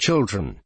children.